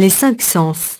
Les cinq sens.